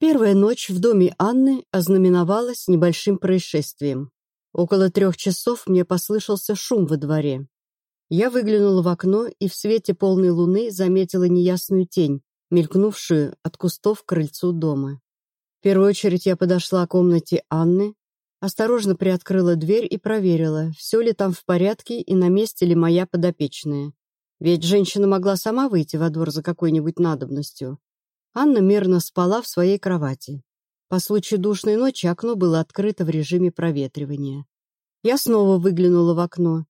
Первая ночь в доме Анны ознаменовалась небольшим происшествием. Около трех часов мне послышался шум во дворе. Я выглянула в окно и в свете полной луны заметила неясную тень, мелькнувшую от кустов к крыльцу дома. В первую очередь я подошла к комнате Анны, осторожно приоткрыла дверь и проверила, все ли там в порядке и на месте ли моя подопечная. Ведь женщина могла сама выйти во двор за какой-нибудь надобностью. Анна мирно спала в своей кровати. По случаю душной ночи окно было открыто в режиме проветривания. Я снова выглянула в окно.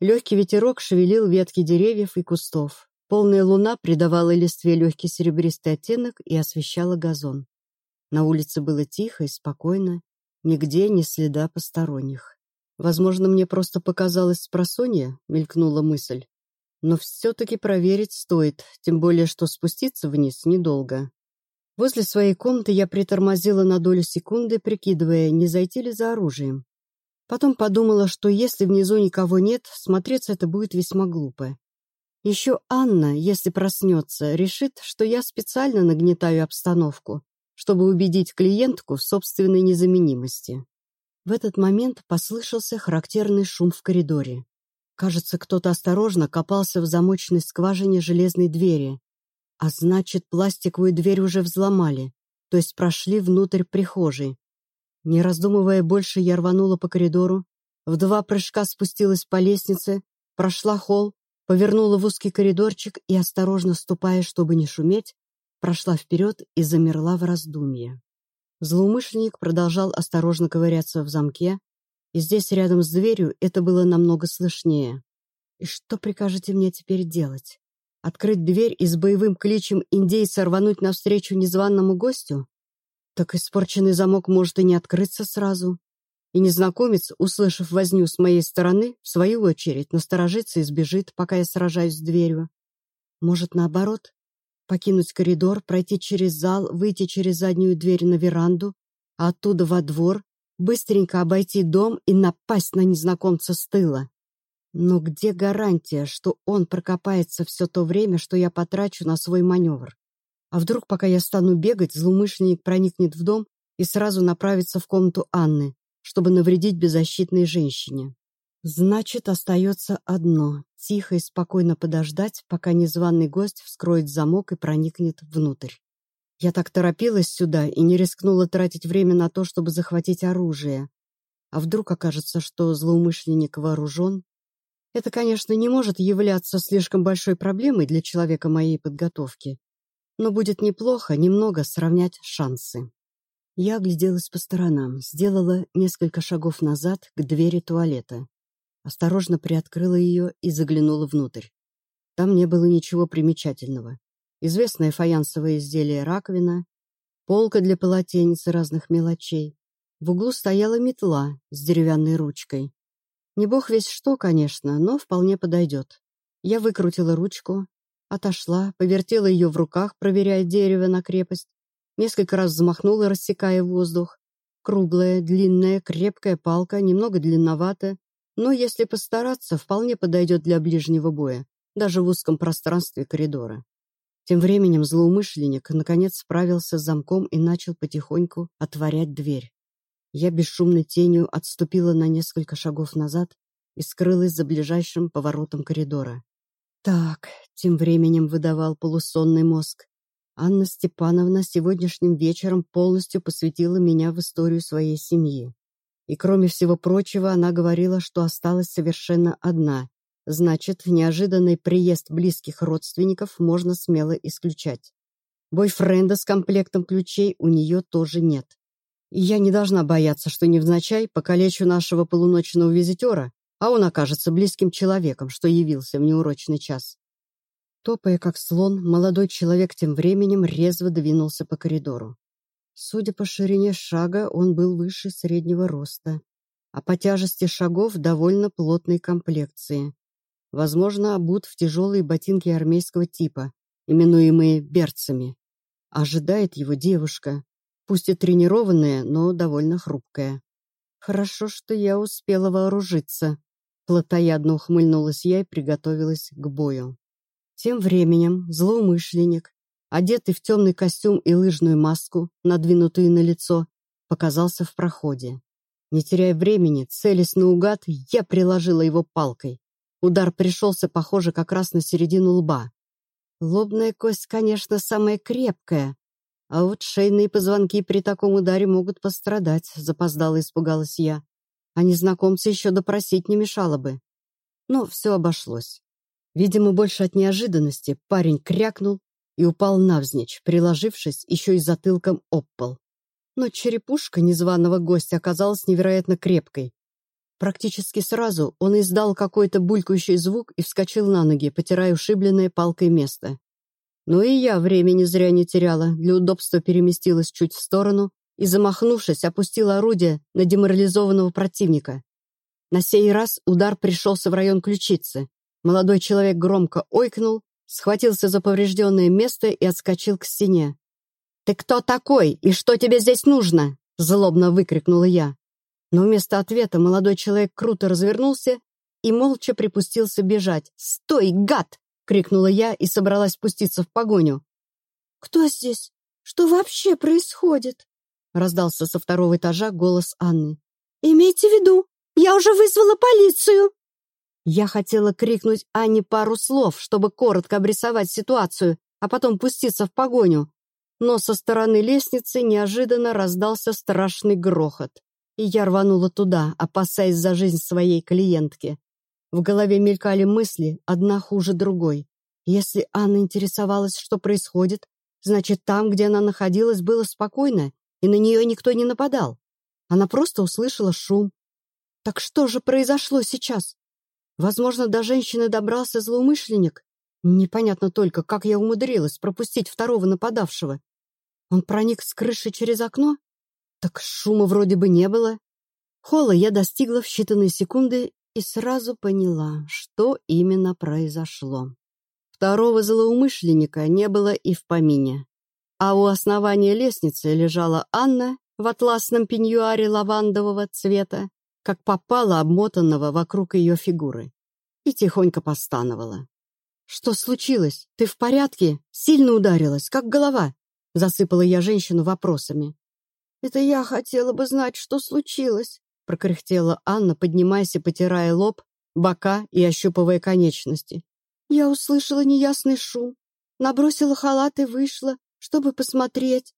Легкий ветерок шевелил ветки деревьев и кустов. Полная луна придавала листве легкий серебристый оттенок и освещала газон. На улице было тихо и спокойно, нигде ни следа посторонних. Возможно, мне просто показалось спросонья, мелькнула мысль. Но все-таки проверить стоит, тем более, что спуститься вниз недолго. Возле своей комнаты я притормозила на долю секунды, прикидывая, не зайти ли за оружием. Потом подумала, что если внизу никого нет, смотреться это будет весьма глупо. Еще Анна, если проснется, решит, что я специально нагнетаю обстановку, чтобы убедить клиентку в собственной незаменимости. В этот момент послышался характерный шум в коридоре. Кажется, кто-то осторожно копался в замочной скважине железной двери. А значит, пластиковую дверь уже взломали, то есть прошли внутрь прихожей. Не раздумывая больше, я рванула по коридору, в два прыжка спустилась по лестнице, прошла холл, повернула в узкий коридорчик и, осторожно ступая, чтобы не шуметь, прошла вперед и замерла в раздумье. Злоумышленник продолжал осторожно ковыряться в замке, и здесь, рядом с дверью, это было намного слышнее. И что прикажете мне теперь делать? Открыть дверь и с боевым кличем индейца рвануть навстречу незваному гостю? Так испорченный замок может и не открыться сразу. И незнакомец, услышав возню с моей стороны, в свою очередь насторожится и сбежит, пока я сражаюсь с дверью. Может, наоборот? Покинуть коридор, пройти через зал, выйти через заднюю дверь на веранду, а оттуда во двор, быстренько обойти дом и напасть на незнакомца с тыла. Но где гарантия, что он прокопается все то время, что я потрачу на свой маневр? А вдруг, пока я стану бегать, злоумышленник проникнет в дом и сразу направится в комнату Анны, чтобы навредить беззащитной женщине? Значит, остается одно — тихо и спокойно подождать, пока незваный гость вскроет замок и проникнет внутрь. Я так торопилась сюда и не рискнула тратить время на то, чтобы захватить оружие. А вдруг окажется, что злоумышленник вооружен? Это, конечно, не может являться слишком большой проблемой для человека моей подготовки, но будет неплохо немного сравнять шансы. Я огляделась по сторонам, сделала несколько шагов назад к двери туалета. Осторожно приоткрыла ее и заглянула внутрь. Там не было ничего примечательного известное фаянсовое изделие раковина, полка для полотенец и разных мелочей. В углу стояла метла с деревянной ручкой. Не бог весь что, конечно, но вполне подойдет. Я выкрутила ручку, отошла, повертела ее в руках, проверяя дерево на крепость, несколько раз взмахнула, рассекая воздух. Круглая, длинная, крепкая палка, немного длинноватая, но, если постараться, вполне подойдет для ближнего боя, даже в узком пространстве коридора. Тем временем злоумышленник наконец справился с замком и начал потихоньку отворять дверь. Я бесшумной тенью отступила на несколько шагов назад и скрылась за ближайшим поворотом коридора. Так, тем временем выдавал полусонный мозг. Анна Степановна сегодняшним вечером полностью посвятила меня в историю своей семьи. И кроме всего прочего, она говорила, что осталась совершенно одна, Значит, неожиданный приезд близких родственников можно смело исключать. Бойфренда с комплектом ключей у нее тоже нет. И я не должна бояться, что невзначай покалечу нашего полуночного визитера, а он окажется близким человеком, что явился в неурочный час. Топая как слон, молодой человек тем временем резво двинулся по коридору. Судя по ширине шага, он был выше среднего роста, а по тяжести шагов довольно плотной комплекции возможно, обут в тяжелые ботинки армейского типа, именуемые берцами. Ожидает его девушка, пусть и тренированная, но довольно хрупкая. Хорошо, что я успела вооружиться. Плотоядно ухмыльнулась я и приготовилась к бою. Тем временем злоумышленник, одетый в темный костюм и лыжную маску, надвинутую на лицо, показался в проходе. Не теряя времени, целясь наугад, я приложила его палкой. Удар пришелся, похоже, как раз на середину лба. Лобная кость, конечно, самая крепкая, а вот шейные позвонки при таком ударе могут пострадать, запоздало испугалась я. А незнакомца еще допросить не мешало бы. Но все обошлось. Видимо, больше от неожиданности парень крякнул и упал навзничь, приложившись еще и затылком об пол. Но черепушка незваного гостя оказалась невероятно крепкой. Практически сразу он издал какой-то булькающий звук и вскочил на ноги, потирая ушибленное палкой место. Но и я времени зря не теряла, для удобства переместилась чуть в сторону и, замахнувшись, опустила орудие на деморализованного противника. На сей раз удар пришелся в район ключицы. Молодой человек громко ойкнул, схватился за поврежденное место и отскочил к стене. «Ты кто такой и что тебе здесь нужно?» — злобно выкрикнула я. Но вместо ответа молодой человек круто развернулся и молча припустился бежать. «Стой, гад!» — крикнула я и собралась спуститься в погоню. «Кто здесь? Что вообще происходит?» — раздался со второго этажа голос Анны. «Имейте в виду, я уже вызвала полицию!» Я хотела крикнуть Анне пару слов, чтобы коротко обрисовать ситуацию, а потом пуститься в погоню. Но со стороны лестницы неожиданно раздался страшный грохот, и я рванула туда, опасаясь за жизнь своей клиентки. В голове мелькали мысли, одна хуже другой. Если Анна интересовалась, что происходит, значит, там, где она находилась, было спокойно, и на нее никто не нападал. Она просто услышала шум. Так что же произошло сейчас? Возможно, до женщины добрался злоумышленник. Непонятно только, как я умудрилась пропустить второго нападавшего. Он проник с крыши через окно? Так шума вроде бы не было. Холла я достигла в считанные секунды и сразу поняла, что именно произошло. Второго злоумышленника не было и в помине. А у основания лестницы лежала Анна в атласном пеньюаре лавандового цвета, как попало обмотанного вокруг ее фигуры, и тихонько постановала. «Что случилось? Ты в порядке? Сильно ударилась, как голова?» Засыпала я женщину вопросами. «Это я хотела бы знать, что случилось», — прокряхтела Анна, поднимаясь и потирая лоб, бока и ощупывая конечности. «Я услышала неясный шум, набросила халат и вышла, чтобы посмотреть.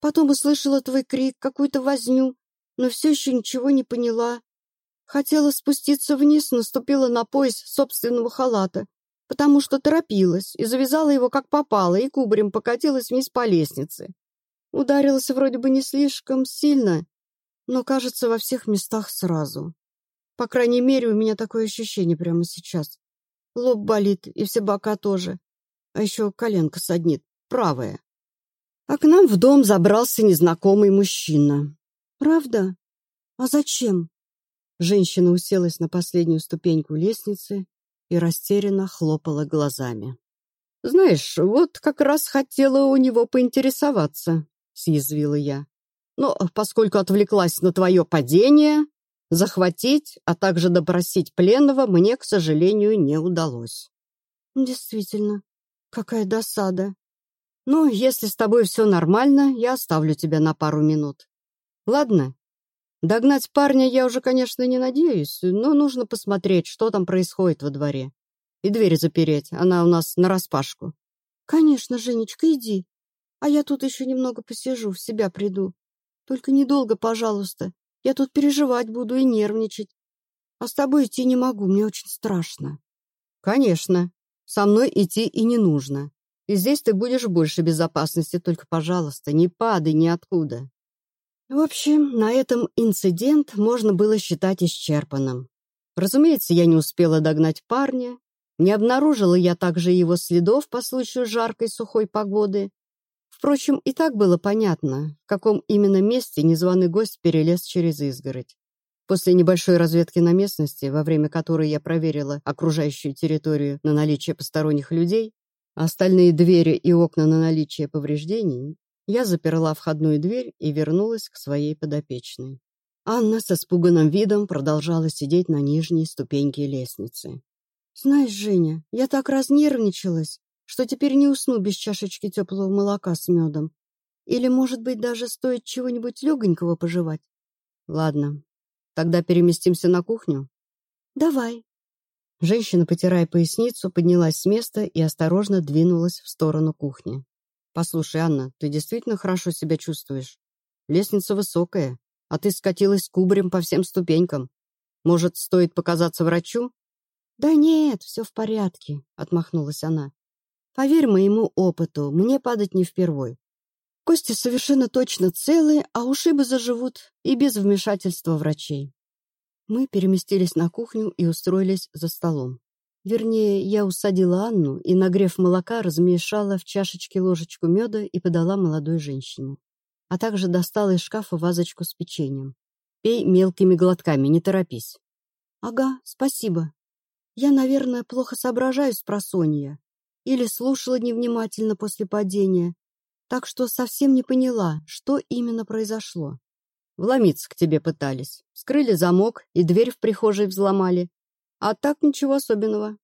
Потом услышала твой крик, какую-то возню, но все еще ничего не поняла. Хотела спуститься вниз, наступила на пояс собственного халата, потому что торопилась и завязала его как попало, и кубарем покатилась вниз по лестнице. Ударилась вроде бы не слишком сильно, но, кажется, во всех местах сразу. По крайней мере, у меня такое ощущение прямо сейчас. Лоб болит, и все бока тоже. А еще коленка саднит, правая. А к нам в дом забрался незнакомый мужчина. «Правда? А зачем?» Женщина уселась на последнюю ступеньку лестницы и растерянно хлопала глазами. «Знаешь, вот как раз хотела у него поинтересоваться», — съязвила я. «Но поскольку отвлеклась на твое падение, захватить, а также допросить пленного мне, к сожалению, не удалось». «Действительно, какая досада. Ну, если с тобой все нормально, я оставлю тебя на пару минут. Ладно, Догнать парня я уже, конечно, не надеюсь, но нужно посмотреть, что там происходит во дворе. И дверь запереть, она у нас нараспашку. Конечно, Женечка, иди. А я тут еще немного посижу, в себя приду. Только недолго, пожалуйста. Я тут переживать буду и нервничать. А с тобой идти не могу, мне очень страшно. Конечно, со мной идти и не нужно. И здесь ты будешь в большей безопасности, только, пожалуйста, не падай ниоткуда. В общем, на этом инцидент можно было считать исчерпанным. Разумеется, я не успела догнать парня, не обнаружила я также его следов по случаю жаркой сухой погоды. Впрочем, и так было понятно, в каком именно месте незваный гость перелез через изгородь. После небольшой разведки на местности, во время которой я проверила окружающую территорию на наличие посторонних людей, а остальные двери и окна на наличие повреждений, я заперла входную дверь и вернулась к своей подопечной. Анна с испуганным видом продолжала сидеть на нижней ступеньке лестницы. «Знаешь, Женя, я так разнервничалась, что теперь не усну без чашечки теплого молока с медом. Или, может быть, даже стоит чего-нибудь легонького пожевать? Ладно, тогда переместимся на кухню. Давай. Женщина, потирая поясницу, поднялась с места и осторожно двинулась в сторону кухни. «Послушай, Анна, ты действительно хорошо себя чувствуешь? Лестница высокая, а ты скатилась кубарем по всем ступенькам. Может, стоит показаться врачу?» «Да нет, все в порядке», — отмахнулась она. «Поверь моему опыту, мне падать не впервой. Кости совершенно точно целые, а ушибы заживут и без вмешательства врачей». Мы переместились на кухню и устроились за столом. Вернее, я усадила Анну и, нагрев молока, размешала в чашечке ложечку меда и подала молодой женщине. А также достала из шкафа вазочку с печеньем. «Пей мелкими глотками, не торопись». «Ага, спасибо. Я, наверное, плохо соображаю с просонья. Или слушала невнимательно после падения. Так что совсем не поняла, что именно произошло. Вломиться к тебе пытались. Скрыли замок и дверь в прихожей взломали. А так ничего особенного.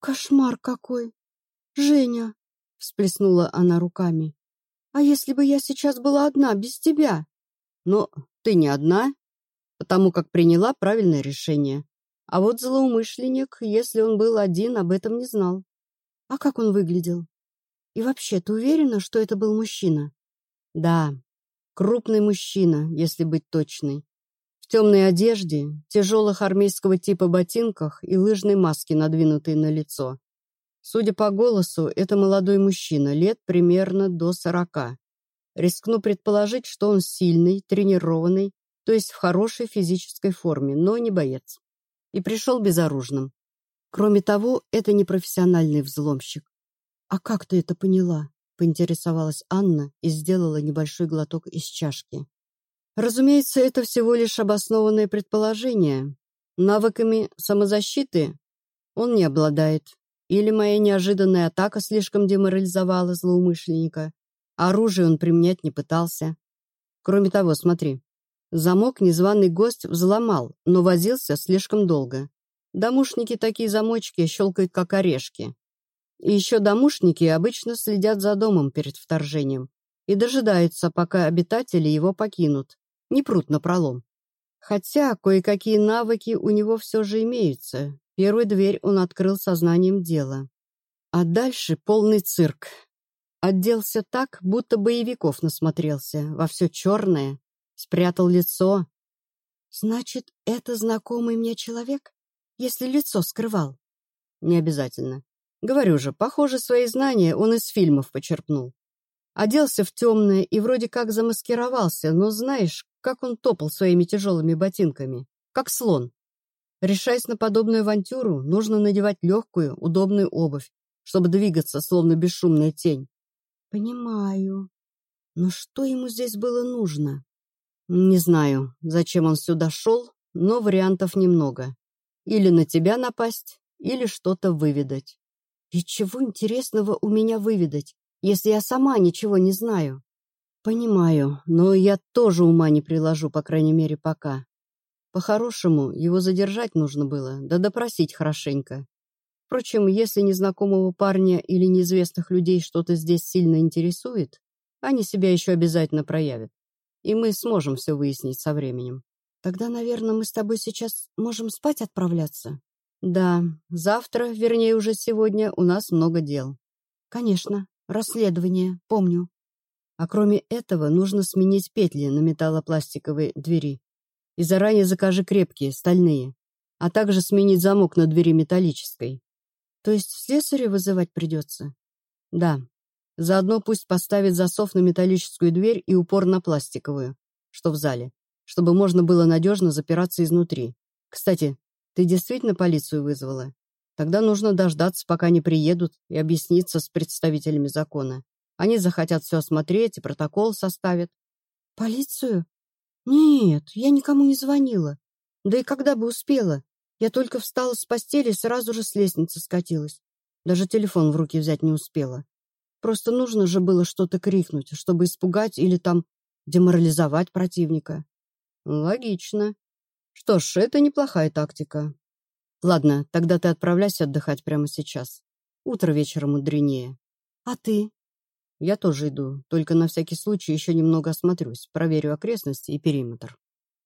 Кошмар какой! Женя! Всплеснула она руками. А если бы я сейчас была одна, без тебя? Но ты не одна, потому как приняла правильное решение. А вот злоумышленник, если он был один, об этом не знал. А как он выглядел? И вообще, ты уверена, что это был мужчина? Да, Крупный мужчина, если быть точной. В темной одежде, тяжелых армейского типа ботинках и лыжной маске, надвинутой на лицо. Судя по голосу, это молодой мужчина, лет примерно до сорока. Рискну предположить, что он сильный, тренированный, то есть в хорошей физической форме, но не боец. И пришел безоружным. Кроме того, это не профессиональный взломщик. А как ты это поняла? поинтересовалась Анна и сделала небольшой глоток из чашки. Разумеется, это всего лишь обоснованное предположение. Навыками самозащиты он не обладает. Или моя неожиданная атака слишком деморализовала злоумышленника. Оружие он применять не пытался. Кроме того, смотри. Замок незваный гость взломал, но возился слишком долго. Домушники такие замочки щелкают, как орешки. И еще домушники обычно следят за домом перед вторжением и дожидаются, пока обитатели его покинут, не прут на пролом. Хотя кое-какие навыки у него все же имеются. Первую дверь он открыл сознанием дела. А дальше полный цирк. Отделся так, будто боевиков насмотрелся, во все черное, спрятал лицо. «Значит, это знакомый мне человек, если лицо скрывал?» «Не обязательно. Говорю же, похоже, свои знания он из фильмов почерпнул. Оделся в темное и вроде как замаскировался, но знаешь, как он топал своими тяжелыми ботинками, как слон. Решаясь на подобную авантюру, нужно надевать легкую, удобную обувь, чтобы двигаться, словно бесшумная тень. Понимаю. Но что ему здесь было нужно? Не знаю, зачем он сюда шел, но вариантов немного. Или на тебя напасть, или что-то выведать. И чего интересного у меня выведать, если я сама ничего не знаю? Понимаю, но я тоже ума не приложу, по крайней мере, пока. По-хорошему, его задержать нужно было, да допросить хорошенько. Впрочем, если незнакомого парня или неизвестных людей что-то здесь сильно интересует, они себя еще обязательно проявят. И мы сможем все выяснить со временем. Тогда, наверное, мы с тобой сейчас можем спать отправляться? Да, завтра, вернее уже сегодня, у нас много дел. Конечно, расследование, помню. А кроме этого, нужно сменить петли на металлопластиковой двери. И заранее закажи крепкие, стальные. А также сменить замок на двери металлической. То есть слесаря вызывать придется? Да. Заодно пусть поставит засов на металлическую дверь и упор на пластиковую, что в зале, чтобы можно было надежно запираться изнутри. Кстати, ты действительно полицию вызвала? Тогда нужно дождаться, пока они приедут, и объясниться с представителями закона. Они захотят все осмотреть и протокол составят. Полицию? Нет, я никому не звонила. Да и когда бы успела? Я только встала с постели и сразу же с лестницы скатилась. Даже телефон в руки взять не успела. Просто нужно же было что-то крикнуть, чтобы испугать или там деморализовать противника. Логично. Что ж, это неплохая тактика. Ладно, тогда ты отправляйся отдыхать прямо сейчас. Утро вечера мудренее. А ты? Я тоже иду, только на всякий случай еще немного осмотрюсь, проверю окрестности и периметр.